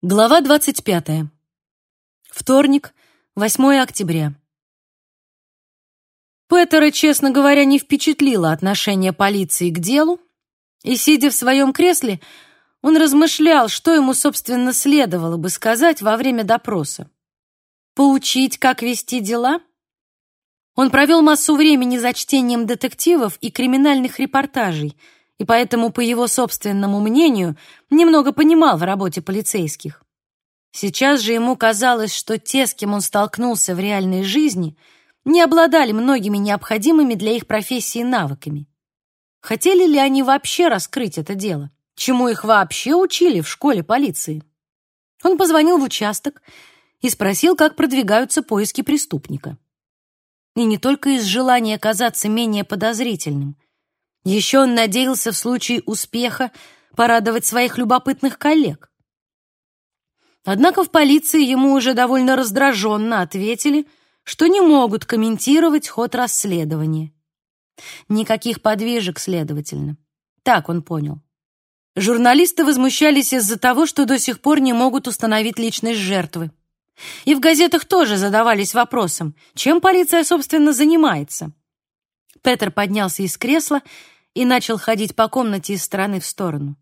Глава 25. Вторник, 8 октября. Петера, честно говоря, не впечатлило отношение полиции к делу, и, сидя в своем кресле, он размышлял, что ему, собственно, следовало бы сказать во время допроса. Поучить, как вести дела? Он провел массу времени за чтением детективов и криминальных репортажей — и поэтому, по его собственному мнению, немного понимал в работе полицейских. Сейчас же ему казалось, что те, с кем он столкнулся в реальной жизни, не обладали многими необходимыми для их профессии навыками. Хотели ли они вообще раскрыть это дело? Чему их вообще учили в школе полиции? Он позвонил в участок и спросил, как продвигаются поиски преступника. И не только из желания казаться менее подозрительным — еще он надеялся в случае успеха порадовать своих любопытных коллег. Однако в полиции ему уже довольно раздраженно ответили, что не могут комментировать ход расследования. Никаких подвижек, следовательно. Так он понял. Журналисты возмущались из-за того, что до сих пор не могут установить личность жертвы. И в газетах тоже задавались вопросом, чем полиция, собственно, занимается. Петер поднялся из кресла и начал ходить по комнате из стороны в сторону.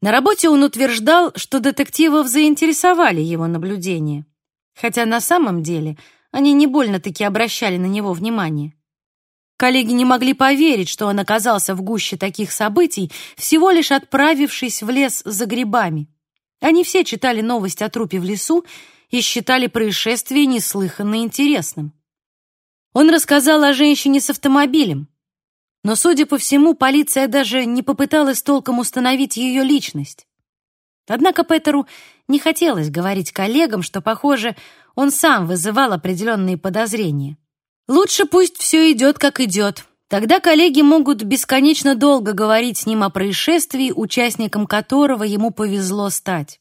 На работе он утверждал, что детективов заинтересовали его наблюдения, хотя на самом деле они не больно-таки обращали на него внимание. Коллеги не могли поверить, что он оказался в гуще таких событий, всего лишь отправившись в лес за грибами. Они все читали новость о трупе в лесу и считали происшествие неслыханно интересным. Он рассказал о женщине с автомобилем, но, судя по всему, полиция даже не попыталась толком установить ее личность. Однако Петеру не хотелось говорить коллегам, что, похоже, он сам вызывал определенные подозрения. Лучше пусть все идет, как идет. Тогда коллеги могут бесконечно долго говорить с ним о происшествии, участником которого ему повезло стать.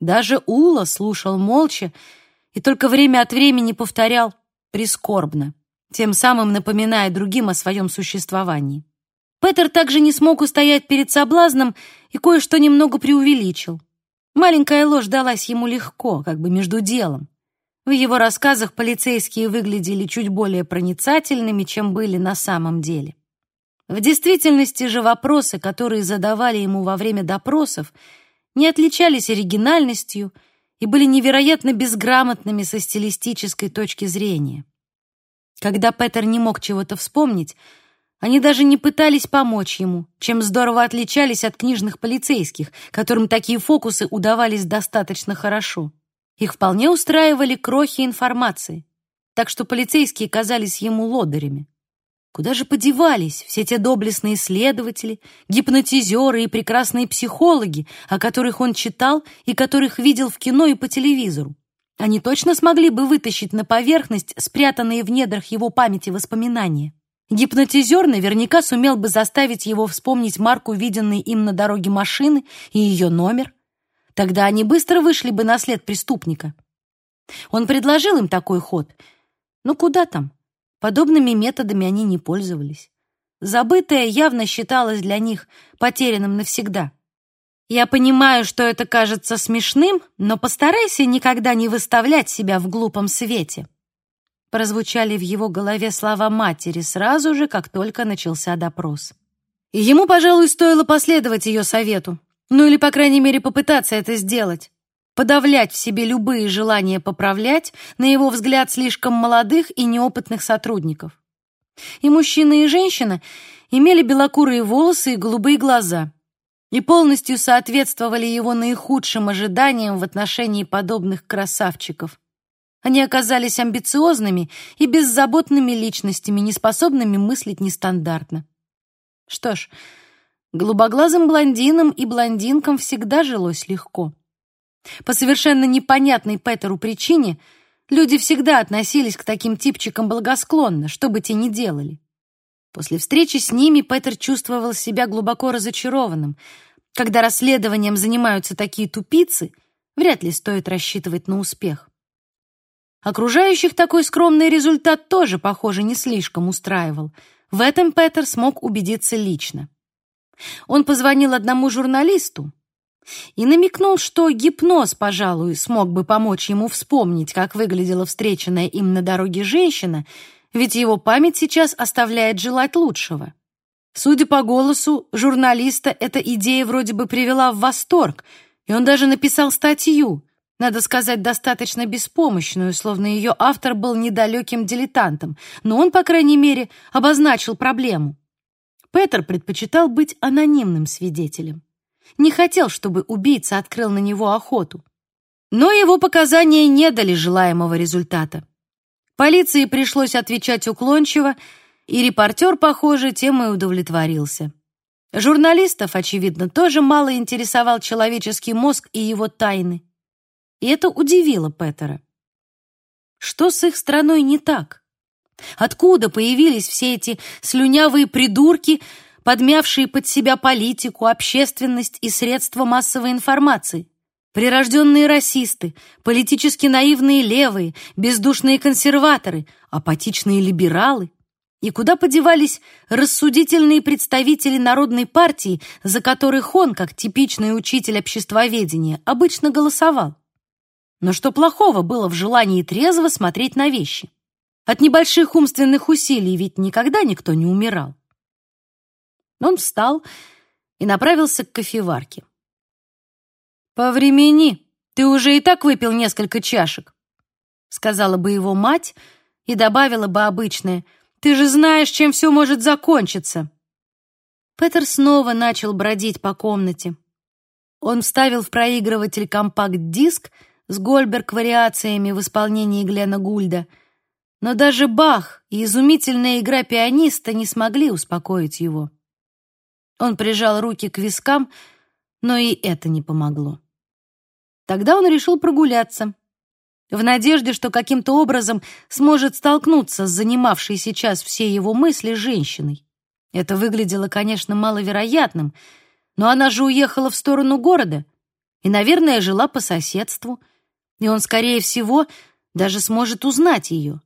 Даже Ула слушал молча и только время от времени повторял «прискорбно» тем самым напоминая другим о своем существовании. Петер также не смог устоять перед соблазном и кое-что немного преувеличил. Маленькая ложь далась ему легко, как бы между делом. В его рассказах полицейские выглядели чуть более проницательными, чем были на самом деле. В действительности же вопросы, которые задавали ему во время допросов, не отличались оригинальностью и были невероятно безграмотными со стилистической точки зрения. Когда Петер не мог чего-то вспомнить, они даже не пытались помочь ему, чем здорово отличались от книжных полицейских, которым такие фокусы удавались достаточно хорошо. Их вполне устраивали крохи информации, так что полицейские казались ему лодырями. Куда же подевались все те доблестные следователи, гипнотизеры и прекрасные психологи, о которых он читал и которых видел в кино и по телевизору? Они точно смогли бы вытащить на поверхность спрятанные в недрах его памяти воспоминания. Гипнотизер наверняка сумел бы заставить его вспомнить марку виденной им на дороге машины и ее номер. Тогда они быстро вышли бы на след преступника. Он предложил им такой ход. Но куда там? Подобными методами они не пользовались. Забытое явно считалось для них потерянным навсегда. Я понимаю, что это кажется смешным, но постарайся никогда не выставлять себя в глупом свете. Прозвучали в его голове слова матери сразу же, как только начался допрос. И ему, пожалуй, стоило последовать ее совету. Ну или, по крайней мере, попытаться это сделать. Подавлять в себе любые желания поправлять, на его взгляд, слишком молодых и неопытных сотрудников. И мужчина, и женщина имели белокурые волосы и голубые глаза — и полностью соответствовали его наихудшим ожиданиям в отношении подобных красавчиков. Они оказались амбициозными и беззаботными личностями, неспособными мыслить нестандартно. Что ж, голубоглазым блондинам и блондинкам всегда жилось легко. По совершенно непонятной Петеру причине люди всегда относились к таким типчикам благосклонно, что бы те ни делали. После встречи с ними Петер чувствовал себя глубоко разочарованным. Когда расследованием занимаются такие тупицы, вряд ли стоит рассчитывать на успех. Окружающих такой скромный результат тоже, похоже, не слишком устраивал. В этом Петер смог убедиться лично. Он позвонил одному журналисту и намекнул, что гипноз, пожалуй, смог бы помочь ему вспомнить, как выглядела встреченная им на дороге женщина, ведь его память сейчас оставляет желать лучшего. Судя по голосу журналиста, эта идея вроде бы привела в восторг, и он даже написал статью, надо сказать, достаточно беспомощную, словно ее автор был недалеким дилетантом, но он, по крайней мере, обозначил проблему. Петер предпочитал быть анонимным свидетелем. Не хотел, чтобы убийца открыл на него охоту. Но его показания не дали желаемого результата. Полиции пришлось отвечать уклончиво, и репортер, похоже, тем и удовлетворился. Журналистов, очевидно, тоже мало интересовал человеческий мозг и его тайны. И это удивило Петера. Что с их страной не так? Откуда появились все эти слюнявые придурки, подмявшие под себя политику, общественность и средства массовой информации? Прирожденные расисты, политически наивные левые, бездушные консерваторы, апатичные либералы — и куда подевались рассудительные представители Народной партии, за которых он, как типичный учитель обществоведения, обычно голосовал? Но что плохого было в желании трезво смотреть на вещи? От небольших умственных усилий ведь никогда никто не умирал. Он встал и направился к кофеварке. «По времени ты уже и так выпил несколько чашек», сказала бы его мать и добавила бы обычное – ты же знаешь, чем все может закончиться!» Петер снова начал бродить по комнате. Он вставил в проигрыватель компакт-диск с Гольберг-вариациями в исполнении Глена Гульда, но даже Бах и изумительная игра пианиста не смогли успокоить его. Он прижал руки к вискам, но и это не помогло. Тогда он решил прогуляться в надежде, что каким-то образом сможет столкнуться с занимавшей сейчас все его мысли женщиной. Это выглядело, конечно, маловероятным, но она же уехала в сторону города и, наверное, жила по соседству, и он, скорее всего, даже сможет узнать ее.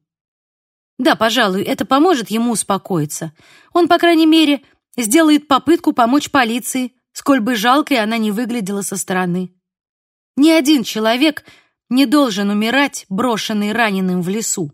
Да, пожалуй, это поможет ему успокоиться. Он, по крайней мере, сделает попытку помочь полиции, сколь бы жалкой она не выглядела со стороны. Ни один человек — не должен умирать, брошенный раненым в лесу.